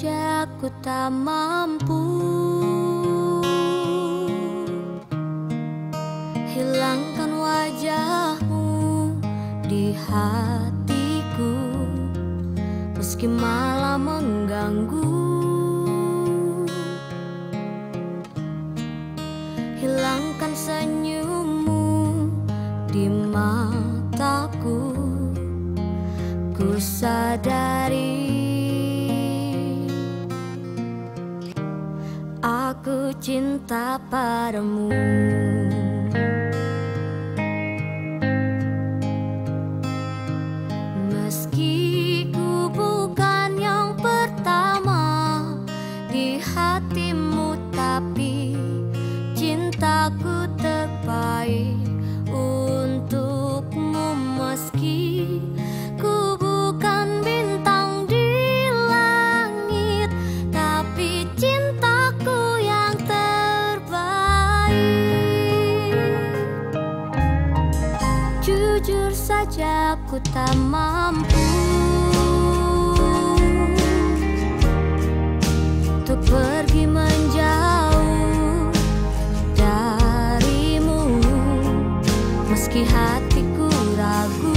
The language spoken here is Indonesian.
saja ku tak mampu. Hilangkan wajahmu di hatiku Meski malah mengganggu. Hilangkan senyummu di mataku Ku sadari cinta padamu Jujur saja ku tak mampu Untuk pergi menjauh darimu. Meski hatiku ragu